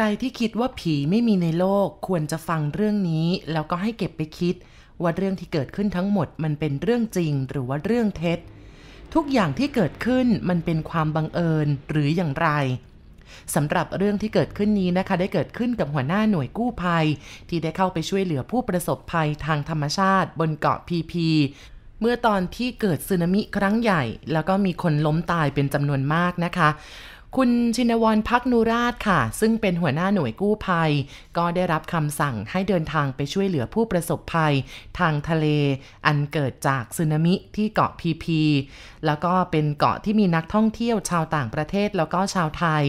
รที่คิดว่าผีไม่มีในโลกควรจะฟังเรื่องนี้ แล้วก็ให้เก็บไปคิด ว่าเรื่องที่เกิดขึ้นทั้งหมดมันเป็นเรื่องจริงหรือว่าเรื่องเท็จ ทุกอย่างที่เกิดขึ้นมันเป็นความบังเอิญหรืออย่างไรสำหรับเรื่องที่เกิดขึ้นนี้นะคะ ได้เกิดขึ้นกับหัวหน้าหน่วยกู้ภัย ที่ได้เข้าไปช่วยเหลือผู้ประสบภัยทางธรรมชาติ บนเกาะพีพีเมื่อตอนที่เกิดสึนามิครั้งใหญ่ แล้วก็มีคนล้มตายเป็นจำนวนมากนะคะ คุณชินวรพักนูราชค่ะ ซึ่งเป็นหัวหน้าหน่วยกู้ภัย ก็ได้รับคำสั่งให้เดินทางไปช่วยเหลือผู้ประสบภัย ทางทะเล อันเกิดจากสึนามิที่เกาะพีพี แล้วก็เป็นเกาะที่มีนักท่องเที่ยวชาวต่างประเทศแล้วก็ชาวไทย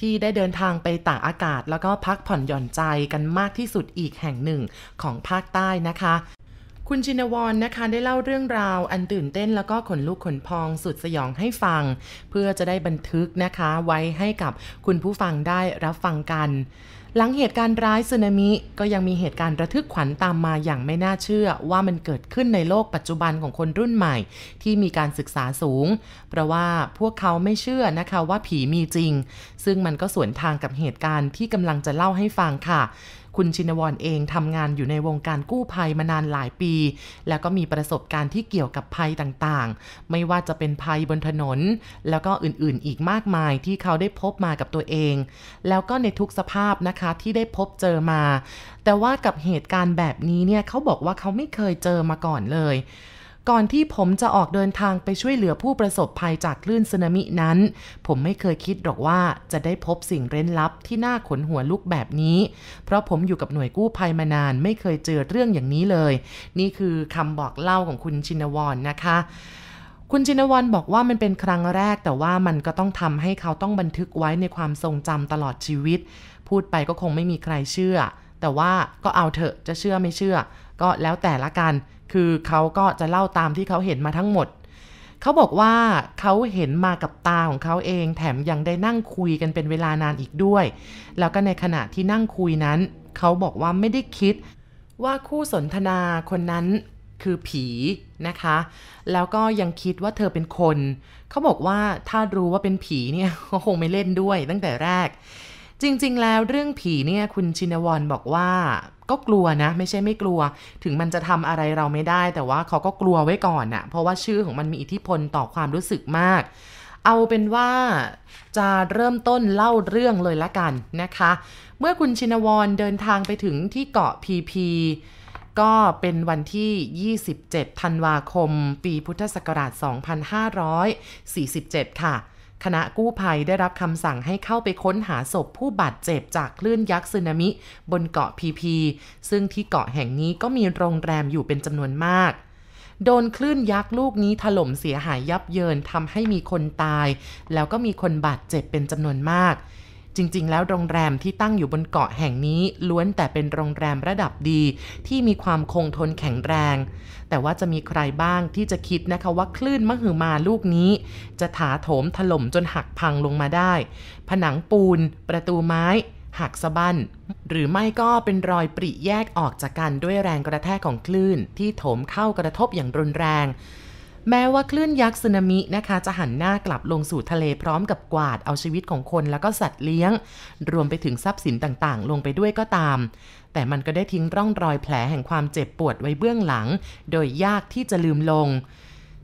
ที่ได้เดินทางไปตากอากาศ แล้วก็พักผ่อนหย่อนใจกันมากที่สุดอีกแห่งหนึ่งของภาคใต้นะคะ คุณชินวรนนะคะได้เล่าเรื่องราวอันตื่นเต้นแล้วก็ขนลุกขนพองสุดสยองให้ฟัง เพื่อจะได้บันทึกนะคะไว้ให้กับคุณผู้ฟังได้รับฟังกัน หลังเหตุการณ์ร้ายสึนามิก็ยังมีเหตุการณ์ระทึกขวัญตามมาอย่างไม่น่าเชื่อว่ามันเกิดขึ้นในโลกปัจจุบันของคนรุ่นใหม่ ที่มีการศึกษาสูง เพราะว่าพวกเขาไม่เชื่อนะคะว่าผีมีจริง ซึ่งมันก็สวนทางกับเหตุการณ์ที่กำลังจะเล่าให้ฟังค่ะ คุณชินวรเองทำงานอยู่ในวงการกู้ภัยมานานหลายปี แล้วก็มีประสบการณ์ที่เกี่ยวกับภัยต่างๆ ไม่ว่าจะเป็นภัยบนถนน แล้วก็อื่นๆ อีกมากมายที่เขาได้พบมากับตัวเอง แล้วก็ในทุกสภาพนะคะที่ได้พบเจอมา แต่ว่ากับเหตุการณ์แบบนี้เนี่ยเขาบอกว่าเขาไม่เคยเจอมาก่อนเลย ก่อนที่ผมจะออกเดินทางไปช่วยเหลือผู้ประสบภัยจากคลื่นสึนามินั้น ผมไม่เคยคิดหรอกว่าจะได้พบสิ่งเร้นลับที่น่าขนหัวลุกแบบนี้ เพราะผมอยู่กับหน่วยกู้ภัยมานานไม่เคยเจอเรื่องอย่างนี้เลย นี่คือคำบอกเล่าของคุณชินวรนนะคะคุณชินวรบอกว่ามันเป็นครั้งแรกแต่ว่ามันก็ต้องทำให้เขาต้องบันทึกไว้ในความทรงจำตลอดชีวิต พูดไปก็คงไม่มีใครเชื่อ แต่ว่าก็เอาเถอะจะเชื่อไม่เชื่อ ก็แล้วแต่ละกันคือเขาก็จะเล่าตามที่เขาเห็นมาทั้งหมด เขาบอกว่าเขาเห็นมากับตาของเขาเอง แถมยังได้นั่งคุยกันเป็นเวลานานอีกด้วย แล้วก็ในขณะที่นั่งคุยนั้น เขาบอกว่าไม่ได้คิดว่าคู่สนทนาคนนั้นคือผีนะคะ แล้วก็ยังคิดว่าเธอเป็นคน เขาบอกว่าถ้ารู้ว่าเป็นผีเนี่ยก็คงไม่เล่นด้วยตั้งแต่แรก จริง ๆ แล้วเรื่องผีเนี่ยคุณชินวรบอกว่าก็กลัวนะ ไม่ใช่ไม่กลัว ถึงมันจะทำอะไรเราไม่ได้ แต่ว่าเขาก็กลัวไว้ก่อนอะเพราะว่าชื่อของมันมีอิทธิพลต่อความรู้สึกมาก เอาเป็นว่าจะเริ่มต้นเล่าเรื่องเลยละกันนะคะ เมื่อคุณชินวรเดินทางไปถึงที่เกาะพีพีก็เป็นวันที่ 27 ธันวาคม ปีพุทธศักราช 2547 ค่ะ คณะกู้ภัยได้รับคำสั่งให้เข้าไปค้นหาศพผู้บาดเจ็บจากคลื่นยักษ์สึนามิ บนเกาะพีพี ซึ่งที่เกาะแห่งนี้ก็มีโรงแรมอยู่เป็นจำนวนมาก โดนคลื่นยักษ์ลูกนี้ถล่มเสียหายยับเยินทำให้มีคนตาย แล้วก็มีคนบาดเจ็บเป็นจำนวนมาก จริง ๆ แล้วโรงแรมที่ตั้งอยู่บนเกาะแห่งนี้ล้วนแต่เป็นโรงแรมระดับดี ที่มีความคงทนแข็งแรง แต่ว่าจะมีใครบ้างที่จะคิดนะคะว่าคลื่นมหึมาลูกนี้ จะถาโถมถล่มจนหักพังลงมาได้ ผนังปูน ประตูไม้หักสะบั้น หรือไม่ก็เป็นรอยปริแยกออกจากกันด้วยแรงกระแทกของคลื่น ที่โถมเข้ากระทบอย่างรุนแรง แม้ว่าคลื่นยักษ์สึนามินะคะ จะหันหน้ากลับลงสู่ทะเลพร้อมกับกวาดเอาชีวิตของคนแล้วก็สัตว์เลี้ยง รวมไปถึงทรัพย์สินต่างๆ ลงไปด้วยก็ตาม แต่มันก็ได้ทิ้งร่องรอยแผลแห่งความเจ็บปวดไว้เบื้องหลัง โดยยากที่จะลืมลง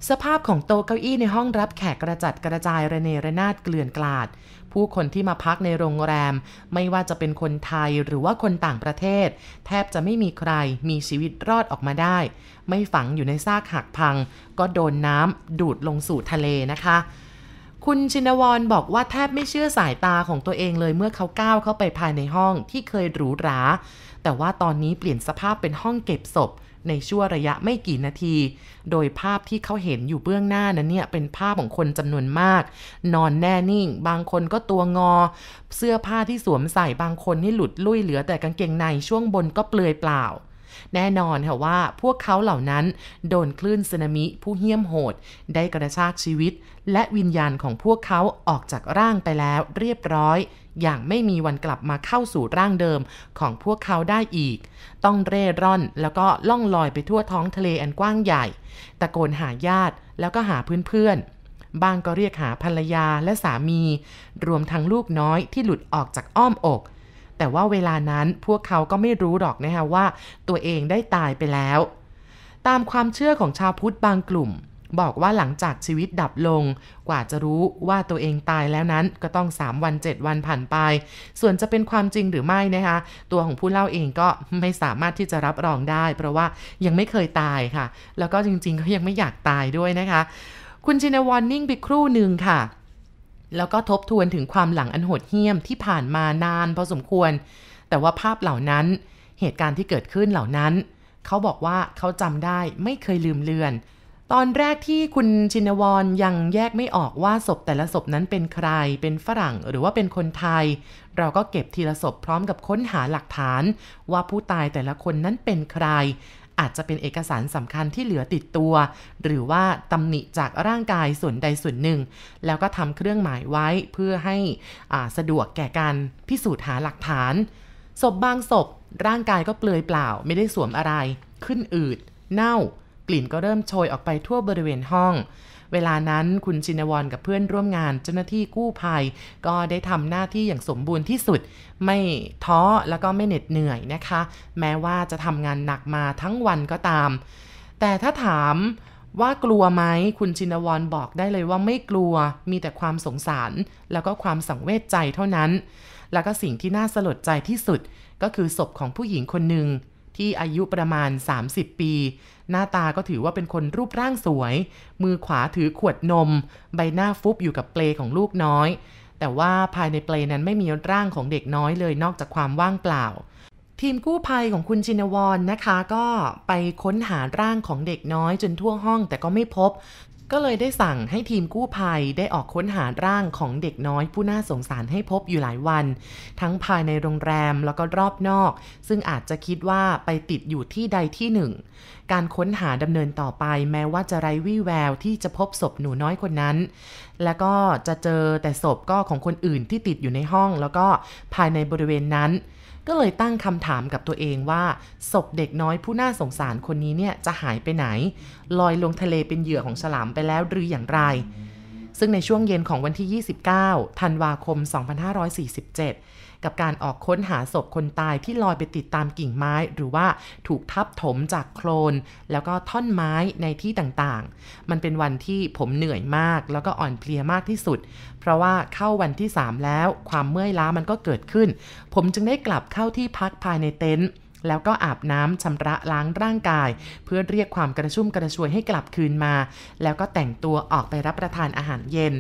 สภาพของโต๊ะเก้าอี้ในห้องรับแขกกระจัดกระจายระเนระนาดเกลื่อนกลาด ผู้คนที่มาพักในโรงแรม ไม่ว่าจะเป็นคนไทยหรือว่าคนต่างประเทศ แทบจะไม่มีใครมีชีวิตรอดออกมาได้ ไม่ฝังอยู่ในซากหักพัง ก็โดนน้ำดูดลงสู่ทะเลนะคะคุณชินวรบอกว่าแทบไม่เชื่อสายตาของตัวเองเลยเมื่อเขาก้าวเข้าไปภายในห้องที่เคยหรูหรา แต่ว่าตอนนี้เปลี่ยนสภาพเป็นห้องเก็บศพ ในช่วงระยะไม่กี่นาที โดยภาพที่เขาเห็นอยู่เบื้องหน้านั้นเนี่ยเป็นภาพของคนจำนวนมาก นอนแน่นิ่ง บางคนก็ตัวงอ เสื้อผ้าที่สวมใส่บางคนนี่หลุดลุ่ยเหลือแต่กางเกงในช่วงบนก็เปลือยเปล่าแน่นอนค่ะว่าพวกเขาเหล่านั้นโดนคลื่นสึนามิผู้เหี้ยมโหด ได้กระชากชีวิต และวิญญาณของพวกเขาออกจากร่างไปแล้วเรียบร้อย อย่างไม่มีวันกลับมาเข้าสู่ร่างเดิมของพวกเขาได้อีก ต้องเร่ร่อนแล้วก็ล่องลอยไปทั่วท้องทะเลอันกว้างใหญ่ ตะโกนหาญาติแล้วก็หาเพื่อนๆ บางก็เรียกหาภรรยาและสามี รวมทั้งลูกน้อยที่หลุดออกจากอ้อมอก แต่ว่าเวลานั้นพวกเขาก็ไม่รู้หรอกนะคะว่า ตัวเองได้ตายไปแล้ว ตามความเชื่อของชาวพุทธบางกลุ่ม บอกว่าหลังจากชีวิตดับลง กว่าจะรู้ว่าตัวเองตายแล้วนั้นก็ต้อง 3 วัน 7 วันผ่านไป ส่วนจะเป็นความจริงหรือไม่นะคะตัวของผู้เล่าเองก็ไม่สามารถที่จะรับรองได้ เพราะว่ายังไม่เคยตายค่ะ แล้วก็จริงๆก็ยังไม่อยากตายด้วยนะคะ คุณชินวอนนิ่งไปครู่หนึ่งค่ะแล้วก็ทบทวนถึงความหลังอันโหดเหี้ยมที่ผ่านมานานพอสมควร แต่ว่าภาพเหล่านั้น เหตุการณ์ที่เกิดขึ้นเหล่านั้น เขาบอกว่าเขาจำได้ไม่เคยลืมเลือน ตอนแรกที่คุณชินวรยังแยกไม่ออกว่าศพแต่ละศพนั้นเป็นใคร เป็นฝรั่งหรือว่าเป็นคนไทย เราก็เก็บทีละศพพร้อมกับค้นหาหลักฐาน ว่าผู้ตายแต่ละคนนั้นเป็นใคร อาจจะเป็นเอกสารสำคัญที่เหลือติดตัว หรือว่าตำหนิจากร่างกายส่วนใดส่วนหนึ่ง แล้วก็ทำเครื่องหมายไว้เพื่อให้สะดวกแก่การพิสูจน์หาหลักฐาน ศพบางศพร่างกายก็เปลือยเปล่า ไม่ได้สวมอะไร ขึ้นอืด เน่า กลิ่นก็เริ่มโชยออกไปทั่วบริเวณห้อง เวลานั้นคุณชินวรกับเพื่อนร่วมงานเจ้าหน้าที่กู้ภัย ก็ได้ทำหน้าที่อย่างสมบูรณ์ที่สุด ไม่ท้อแล้วก็ไม่เหน็ดเหนื่อยนะคะ แม้ว่าจะทำงานหนักมาทั้งวันก็ตาม แต่ถ้าถามว่ากลัวไหมคุณชินวรบอกได้เลยว่าไม่กลัวมีแต่ความสงสาร แล้วก็ความสังเวชใจเท่านั้น แล้วก็สิ่งที่น่าสลดใจที่สุดก็คือศพของผู้หญิงคนหนึ่ง ที่อายุประมาณ 30 ปี หน้าตาก็ถือว่าเป็นคนรูปร่างสวย มือขวาถือขวดนม ใบหน้าฟุบอยู่กับเปลของลูกน้อย แต่ว่าภายในเปลนั้นไม่มีร่างของเด็กน้อยเลยนอกจากความว่างเปล่า ทีมกู้ภัยของคุณชินวรนนะคะ ก็ไปค้นหาร่างของเด็กน้อยจนทั่วห้องแต่ก็ไม่พบ ก็เลยได้สั่งให้ทีมกู้ภัยได้ออกค้นหาร่างของเด็กน้อยผู้น่าสงสารให้พบอยู่หลายวัน ทั้งภายในโรงแรมแล้วก็รอบนอก ซึ่งอาจจะคิดว่าไปติดอยู่ที่ใดที่หนึ่ง การค้นหาดำเนินต่อไปแม้ว่าจะไร้วี่แววที่จะพบศพหนูน้อยคนนั้น แล้วก็จะเจอแต่ศพก็ของคนอื่นที่ติดอยู่ในห้อง แล้วก็ภายในบริเวณนั้น ก็เลยตั้งคำถามกับตัวเองว่าศพเด็กน้อยผู้น่าสงสารคนนี้เนี่ยจะหายไปไหน ลอยลงทะเลเป็นเหยื่อของฉลามไปแล้วหรืออย่างไร ซึ่งในช่วงเย็นของวันที่ 29 ธันวาคม 2547 กับการออกค้นหาศพคนตายที่ลอยไปติดตามกิ่งไม้ หรือว่าถูกทับถมจากโคลน แล้วก็ท่อนไม้ในที่ต่างๆ มันเป็นวันที่ผมเหนื่อยมาก แล้วก็อ่อนเพลียมากที่สุด เพราะว่าเข้าวันที่ 3 แล้วความเมื่อยล้ามันก็เกิดขึ้น ผมจึงได้กลับเข้าที่พักภายในเต็นท์แล้วก็อาบน้ำชำระล้างร่างกาย เพื่อเรียกความกระชุ่มกระชวยให้กลับคืนมา แล้วก็แต่งตัวออกไปรับประทานอาหารเย็น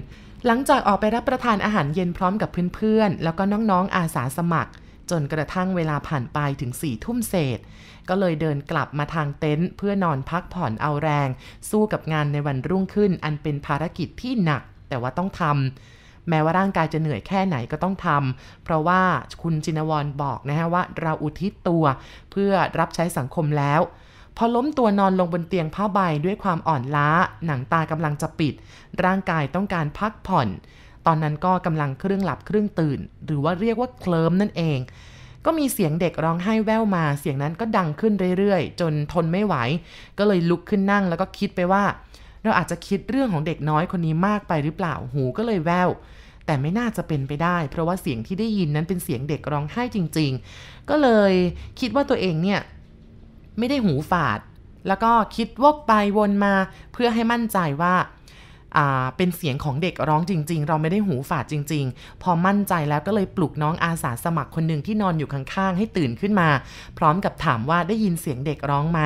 หลังจากออกไปรับประทานอาหารเย็นพร้อมกับเพื่อนๆ แล้วก็น้องๆ อาสาสมัคร จนกระทั่งเวลาผ่านไปถึงสี่ทุ่มเศษ ก็เลยเดินกลับมาทางเต็นท์เพื่อนอนพักผ่อนเอาแรง สู้กับงานในวันรุ่งขึ้น อันเป็นภารกิจที่หนัก แต่ว่าต้องทำแม้ว่าร่างกายจะเหนื่อยแค่ไหนก็ต้องทำเพราะว่าคุณจินวรบอกนะฮะว่า เราอุทิศตัว เพื่อรับใช้สังคมแล้ว พอล้มตัวนอนลงบนเตียงผ้าใบด้วยความอ่อนล้า หนังตากำลังจะปิด ร่างกายต้องการพักผ่อน ตอนนั้นก็กำลังครึ่งหลับครึ่งตื่น หรือว่าเรียกว่าเคลิ้มนั่นเอง ก็มีเสียงเด็กร้องไห้แว่วมา เสียงนั้นก็ดังขึ้นเรื่อยๆ จนทนไม่ไหว ก็เลยลุกขึ้นนั่งแล้วก็คิดไปว่า เราอาจจะคิดเรื่องของเด็กน้อยคนนี้มากไปหรือเปล่า หูก็เลยแว่วแต่ไม่น่าจะเป็นไปได้ เพราะว่าเสียงที่ได้ยินนั้นเป็นเสียงเด็กร้องไห้จริง ๆ ก็เลยคิดว่าตัวเองเนี่ย ไม่ได้หูฝาด แล้วก็คิดวกไปวนมาเพื่อให้มั่นใจว่าอ่าเป็นเสียงของเด็กร้องจริง ๆ เราไม่ได้หูฝาดจริง ๆ พอมั่นใจแล้วก็เลยปลุกน้องอาสาสมัครคนหนึ่งที่นอนอยู่ข้างๆ ให้ตื่นขึ้นมา พร้อมกับถามว่าได้ยินเสียงเด็กร้องไหม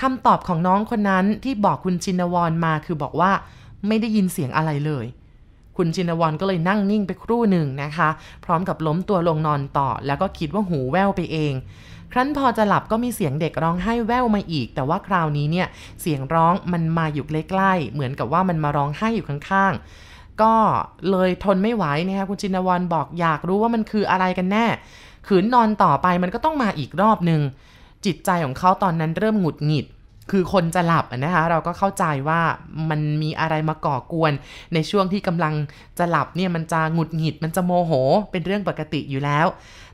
คำตอบของน้องคนนั้นที่บอกคุณชินวรมาคือบอกว่าไม่ได้ยินเสียงอะไรเลย คุณชินวรก็เลยนั่งนิ่งไปครู่หนึ่งนะคะ พร้อมกับล้มตัวลงนอนต่อ แล้วก็คิดว่าหูแว่วไปเอง ครั้นพอจะหลับก็มีเสียงเด็กร้องไห้แว่วมาอีก แต่ว่าคราวนี้เนี่ยเสียงร้องมันมาอยู่ใกล้ๆเหมือนกับว่ามันมาร้องไห้อยู่ข้างๆ ก็เลยทนไม่ไหวนะคะคุณชินวรบอกอยากรู้ว่ามันคืออะไรกันแน่ ขืนนอนต่อไปมันก็ต้องมาอีกรอบหนึ่งจิตใจของเขาตอนนั้นเริ่มหงุดหงิดคือคนจะหลับนะคะเราก็เข้าใจว่ามันมีอะไรมาก่อกวน ในช่วงที่กำลังจะหลับเนี่ยมันจะหงุดหงิดมันจะโมโหเป็นเรื่องปกติอยู่แล้ว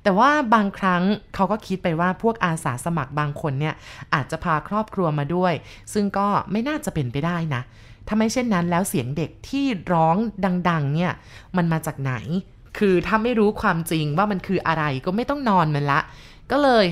แต่ว่าบางครั้งเขาก็คิดไปว่าพวกอาสาสมัครบางคนเนี่ยอาจจะพาครอบครัวมาด้วย ซึ่งก็ไม่น่าจะเป็นไปได้นะถ้าไม่เช่นนั้นแล้วเสียงเด็กที่ร้องดัง ๆ เนี่ยมันมาจากไหน คือถ้าไม่รู้ความจริงว่ามันคืออะไรก็ไม่ต้องนอนมันละ ก็เลย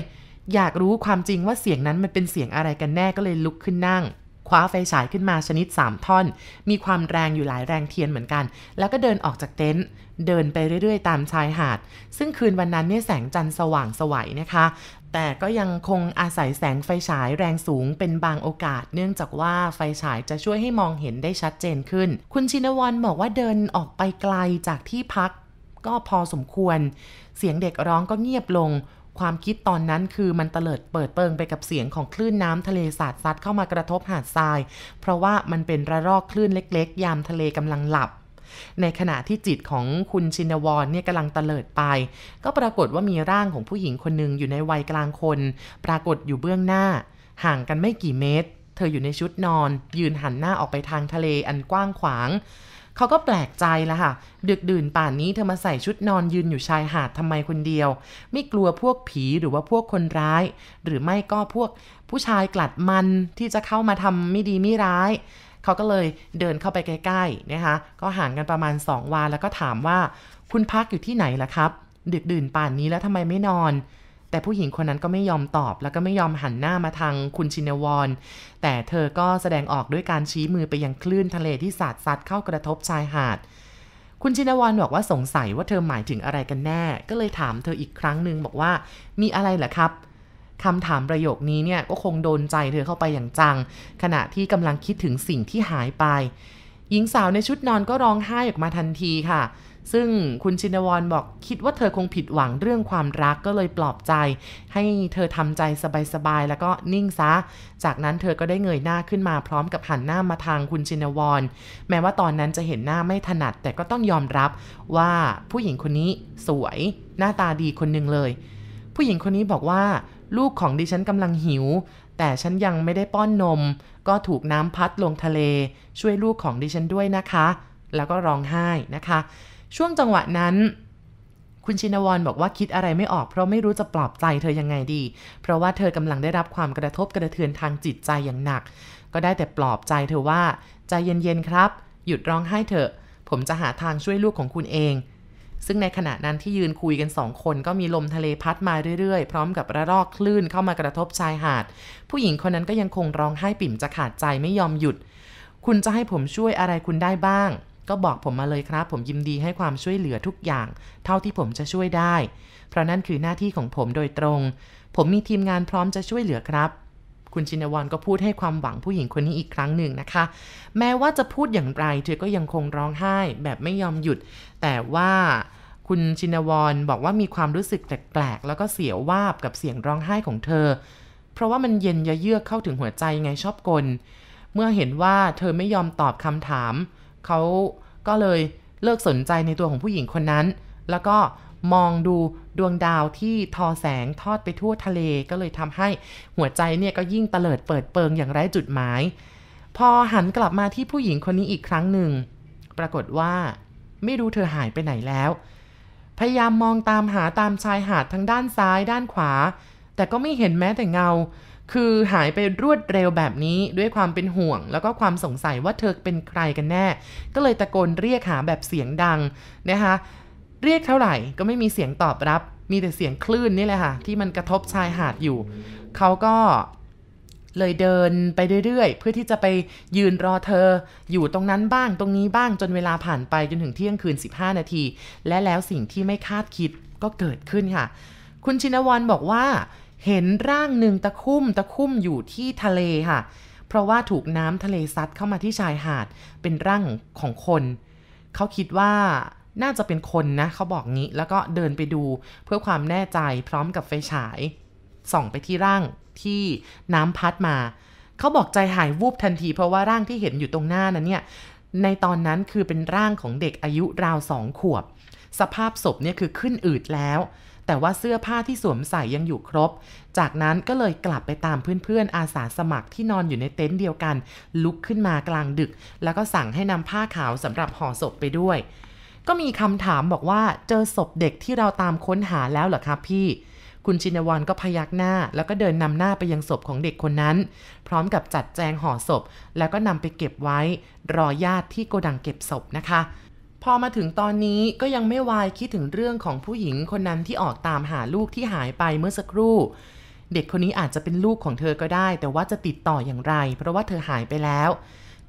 อยากรู้ความจริงว่าเสียงนั้นมันเป็นเสียงอะไรกันแน่ก็เลยลุกขึ้นนั่ง คว้าไฟฉายขึ้นมาชนิด 3 ท่อน มีความแรงอยู่หลายแรงเทียนเหมือนกัน แล้วก็เดินออกจากเต็นท์เดินไปเรื่อยๆ ตามชายหาด ซึ่งคืนวันนั้นเนี่ยแสงจันทร์สว่างสวัยนะคะ แต่ก็ยังคงอาศัยแสงไฟฉายแรงสูงเป็นบางโอกาส เนื่องจากว่าไฟฉายจะช่วยให้มองเห็นได้ชัดเจนขึ้น คุณชินวันบอกว่าเดินออกไปไกลจากที่พักก็พอสมควร เสียงเด็กร้องก็เงียบลง ความคิดตอนนั้นคือมันเตลิดเปิดเปิงไปกับเสียงของคลื่นน้ำทะเลสาดซัดเข้ามากระทบหาดทราย เพราะว่ามันเป็นระลอกคลื่นเล็ก ๆ ยามทะเลกำลังหลับ ในขณะที่จิตของคุณชินวรเนี่ยกำลังเตลิดไป ก็ปรากฏว่ามีร่างของผู้หญิงคนหนึ่งอยู่ในวัยกลางคน ปรากฏอยู่เบื้องหน้า ห่างกันไม่กี่เมตร เธออยู่ในชุดนอน ยืนหันหน้าออกไปทางทะเลอันกว้างขวาง เขาก็แปลกใจแล้วค่ะ ดึกดื่นป่านนี้เธอมาใส่ชุดนอนยืนอยู่ชายหาดทำไมคนเดียว ไม่กลัวพวกผีหรือว่าพวกคนร้าย หรือไม่ก็พวกผู้ชายกลัดมันที่จะเข้ามาทำไม่ดีไม่ร้ายเขาก็เลยเดินเข้าไปใกล้ๆนะคะ ก็ห่างกันประมาณ 2 วาแล้วก็ถามว่า คุณพักอยู่ที่ไหนล่ะครับ ดึกดื่นป่านนี้แล้วทำไมไม่นอน แต่ผู้หญิงคนนั้นก็ไม่ยอมตอบ แล้วก็ไม่ยอมหันหน้ามาทางคุณชินวร แต่เธอก็แสดงออกด้วยการชี้มือไปยังคลื่นทะเลที่สาดซัดเข้ากระทบชายหาด คุณชินวรบอกว่าสงสัยว่าเธอหมายถึงอะไรกันแน่ ก็เลยถามเธออีกครั้งหนึ่งบอกว่า มีอะไรเหรอครับคำถามประโยคนี้เนี่ยก็คงโดนใจเธอเข้าไปอย่างจัง ขณะที่กำลังคิดถึงสิ่งที่หายไป หญิงสาวในชุดนอนก็ร้องไห้ออกมาทันทีค่ะ ซึ่งคุณชินวรบอกคิดว่าเธอคงผิดหวังเรื่องความรักก็เลยปลอบใจ ให้เธอทำใจสบายๆแล้วก็นิ่งซะ จากนั้นเธอก็ได้เงยหน้าขึ้นมาพร้อมกับหันหน้ามาทางคุณชินวร แม้ว่าตอนนั้นจะเห็นหน้าไม่ถนัด แต่ก็ต้องยอมรับว่าผู้หญิงคนนี้สวย หน้าตาดีคนหนึ่งเลย ผู้หญิงคนนี้บอกว่า ลูกของดิฉันกำลังหิว แต่ฉันยังไม่ได้ป้อนนม ก็ถูกน้ำพัดลงทะเล ช่วยลูกของดิฉันด้วยนะคะ แล้วก็ร้องไห้นะคะ ช่วงจังหวะนั้น คุณชินวรบอกว่าคิดอะไรไม่ออกเพราะไม่รู้จะปลอบใจเธอยังไงดี เพราะว่าเธอกำลังได้รับความกระทบกระเทือนทางจิตใจอย่างหนัก ก็ได้แต่ปลอบใจเธอว่า ใจเย็นๆครับ หยุดร้องไห้เถอะ ผมจะหาทางช่วยลูกของคุณเอง ซึ่งในขณะนั้นที่ยืนคุยกันสองคนก็มีลมทะเลพัดมาเรื่อยๆ พร้อมกับระลอกคลื่นเข้ามากระทบชายหาด ผู้หญิงคนนั้นก็ยังคงร้องไห้ปิ่มจะขาดใจไม่ยอมหยุด คุณจะให้ผมช่วยอะไรคุณได้บ้าง ก็บอกผมมาเลยครับ ผมยินดีให้ความช่วยเหลือทุกอย่าง เท่าที่ผมจะช่วยได้ เพราะนั่นคือหน้าที่ของผมโดยตรง ผมมีทีมงานพร้อมจะช่วยเหลือครับ คุณชินวรก็พูดให้ความหวังผู้หญิงคนนี้อีกครั้งหนึ่งนะคะ แม้ว่าจะพูดอย่างไร เธอก็ยังคงร้องไห้แบบไม่ยอมหยุด แต่ว่าคุณชินวรบอกว่ามีความรู้สึกแปลกๆแล้วก็เสียววาบกับเสียงร้องไห้ของเธอ เพราะว่ามันเย็นยะเยือกเข้าถึงหัวใจไงชอบกล เมื่อเห็นว่าเธอไม่ยอมตอบคำถาม เขาก็เลยเลิกสนใจในตัวของผู้หญิงคนนั้น แล้วก็ มองดูดวงดาวที่ทอแสงทอดไปทั่วทะเลก็เลยทำให้หัวใจเนี่ยก็ยิ่งเตลิดเปิดเปิงอย่างไร้จุดหมาย พอหันกลับมาที่ผู้หญิงคนนี้อีกครั้งหนึ่ง ปรากฏว่า ไม่รู้เธอหายไปไหนแล้ว พยายามมองตามหาตามชายหาดทั้งด้านซ้ายด้านขวา แต่ก็ไม่เห็นแม้แต่เงา คือหายไปรวดเร็วแบบนี้ด้วยความเป็นห่วง แล้วก็ความสงสัยว่าเธอเป็นใครกันแน่ ก็เลยตะโกนเรียกหาแบบเสียงดังนะคะ เรียกเท่าไหร่ก็ไม่มีเสียงตอบรับ มีแต่เสียงคลื่นนี่แหละค่ะ ที่มันกระทบชายหาดอยู่ เขาก็เลยเดินไปเรื่อยๆ เพื่อที่จะไปยืนรอเธอ อยู่ตรงนั้นบ้างตรงนี้บ้างจนเวลาผ่านไปจนถึงเที่ยงคืน 15 นาที และแล้วสิ่งที่ไม่คาดคิดก็เกิดขึ้นค่ะ คุณชินวรบอกว่า เห็นร่างหนึ่งตะคุ่มตะคุ่มอยู่ที่ทะเลค่ะ เพราะว่าถูกน้ำทะเลซัดเข้ามาที่ชายหาด เป็นร่างของคน เขาคิดว่า น่าจะเป็นคนนะเขาบอกงี้ แล้วก็เดินไปดูเพื่อความแน่ใจพร้อมกับไฟฉาย ส่องไปที่ร่างที่น้ำพัดมา เขาบอกใจหายวูบทันที เพราะว่าร่างที่เห็นอยู่ตรงหน้านั้นเนี่ย ในตอนนั้นคือเป็นร่างของเด็กอายุราวสองขวบ สภาพศพเนี่ยคือขึ้นอืดแล้ว แต่ว่าเสื้อผ้าที่สวมใส่ยังอยู่ครบ จากนั้นก็เลยกลับไปตามเพื่อนๆ อาสาสมัครที่นอนอยู่ในเต็นท์เดียวกัน ลุกขึ้นมากลางดึก แล้วก็สั่งให้นำผ้าขาวสำหรับห่อศพไปด้วย ก็มีคำถามบอกว่าเจอศพเด็กที่เราตามค้นหาแล้วเหรอครับพี่ คุณชินวรก็พยักหน้า แล้วก็เดินนำหน้าไปยังศพของเด็กคนนั้น พร้อมกับจัดแจงห่อศพ แล้วก็นำไปเก็บไว้ รอญาติที่โกดังเก็บศพนะคะ พอมาถึงตอนนี้ก็ยังไม่วายคิดถึงเรื่องของผู้หญิงคนนั้นที่ออกตามหาลูกที่หายไปเมื่อสักครู่เด็กคนนี้อาจจะเป็นลูกของเธอก็ได้ แต่ว่าจะติดต่ออย่างไร เพราะว่าเธอหายไปแล้ว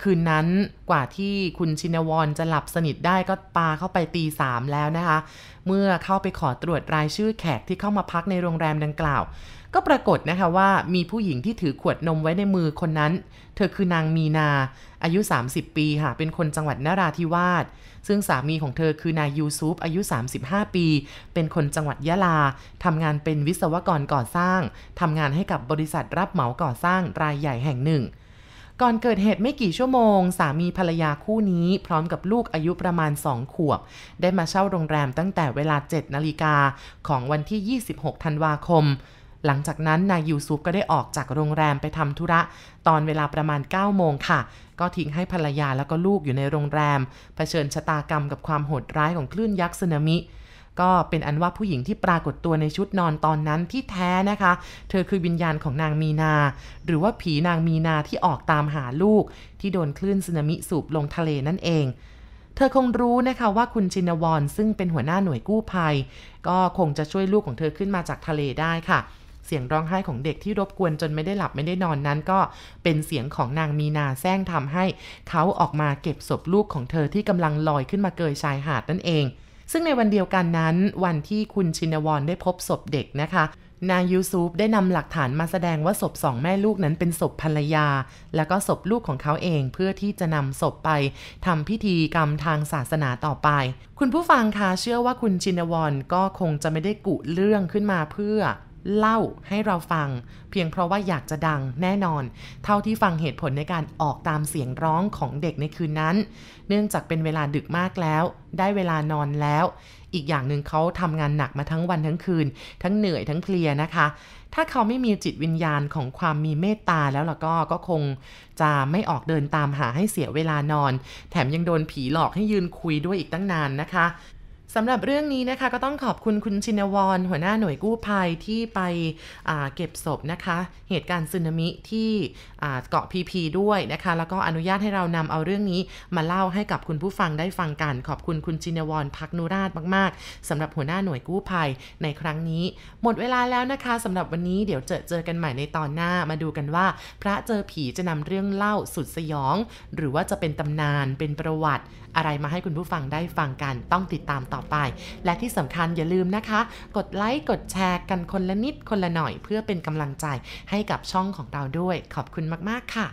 คืนนั้นกว่าที่คุณชินวรจะหลับสนิทได้ก็ปาเข้าไปตีสามแล้วนะคะ เมื่อเข้าไปขอตรวจรายชื่อแขกที่เข้ามาพักในโรงแรมดังกล่าว ก็ปรากฏนะคะว่ามีผู้หญิงที่ถือขวดนมไว้ในมือคนนั้น เธอคือนางมีนา อายุ 30 ปีค่ะ เป็นคนจังหวัดนราธิวาส ซึ่งสามีของเธอคือนายยูซุปอายุ 35 ปี เป็นคนจังหวัดยะลาทำงานเป็นวิศวกรก่อสร้างทำงานให้กับบริษัทรับเหมาก่อสร้างรายใหญ่แห่งหนึ่ง ก่อนเกิดเหตุไม่กี่ชั่วโมง สามีภรรยาคู่นี้ พร้อมกับลูกอายุประมาณ 2 ขวบ ได้มาเช่าโรงแรมตั้งแต่เวลา 7 นาฬิกาของวันที่ 26 ธันวาคม หลังจากนั้นนายยูซุปก็ได้ออกจากโรงแรมไปทำธุระ ตอนเวลาประมาณ 9 โมงค่ะ ก็ทิ้งให้ภรรยาแล้วก็ลูกอยู่ในโรงแรม เผชิญชะตากรรมกับความโหดร้ายของคลื่นยักษ์สึนามิ ก็เป็นอันว่าผู้หญิงที่ปรากฏตัวในชุดนอนตอนนั้นที่แท้นะคะ เธอคือวิญญาณของนางมีนา หรือว่าผีนางมีนาที่ออกตามหาลูก ที่โดนคลื่นสึนามิสูบลงทะเลนั่นเองเธอคงรู้นะคะว่าคุณชินวรซึ่งเป็นหัวหน้าหน่วยกู้ภัย ก็คงจะช่วยลูกของเธอขึ้นมาจากทะเลได้ค่ะ เสียงร้องไห้ของเด็กที่รบกวนจนไม่ได้หลับไม่ได้นอนนั้นก็เป็นเสียงของนางมีนาแซงทำให้เขาออกมาเก็บศพลูกของเธอที่กำลังลอยขึ้นมาเกยชายหาดนั่นเอง ซึ่งในวันเดียวกันนั้น วันที่คุณชินวรได้พบศพเด็กนะคะ นายยูซูฟได้นำหลักฐานมาแสดงว่าศพสองแม่ลูกนั้นเป็นศพภรรยา แล้วก็ศพลูกของเขาเองเพื่อที่จะนำศพไปทำพิธีกรรมทางศาสนาต่อไป คุณผู้ฟังคะเชื่อว่าคุณชินวรก็คงจะไม่ได้กุเรื่องขึ้นมาเพื่อ เล่าให้เราฟัง เพียงเพราะว่าอยากจะดังแน่นอน เท่าที่ฟังเหตุผลในการออกตามเสียงร้องของเด็กในคืนนั้น เนื่องจากเป็นเวลาดึกมากแล้ว ได้เวลานอนแล้ว อีกอย่างหนึ่งเขาทำงานหนักมาทั้งวันทั้งคืน ทั้งเหนื่อยทั้งเพลียนะคะ ถ้าเขาไม่มีจิตวิญญาณของความมีเมตตาแล้วล่ะก็ก็คงจะไม่ออกเดินตามหาให้เสียเวลานอน แถมยังโดนผีหลอกให้ยืนคุยด้วยอีกตั้งนานนะคะ สำหรับเรื่องนี้นะคะก็ต้องขอบคุณคุณชินวร หัวหน้าหน่วยกู้ภัยที่ไปเก็บศพนะคะ เหตุการณ์สึนามิที่เกาะพีพีด้วยนะคะ แล้วก็อนุญาตให้เรานำเอาเรื่องนี้มาเล่าให้กับคุณผู้ฟังได้ฟังกัน ขอบคุณคุณชินวรพักนุราชมากๆสำหรับหัวหน้าหน่วยกู้ภัยในครั้งนี้ หมดเวลาแล้วนะคะสำหรับวันนี้เดี๋ยวเจอเจอกันใหม่ในตอนหน้ามาดูกันว่า พระเจอผีจะนำเรื่องเล่าสุดสยอง หรือว่าจะเป็นตำนานเป็นประวัติ อะไรมาให้คุณผู้ฟังได้ฟังกันต้องติดตามต่อไป และที่สำคัญอย่าลืมนะคะ กดไลค์กดแชร์กันคนละนิดคนละหน่อย เพื่อเป็นกำลังใจให้กับช่องของเราด้วย ขอบคุณมาก ๆ ค่ะ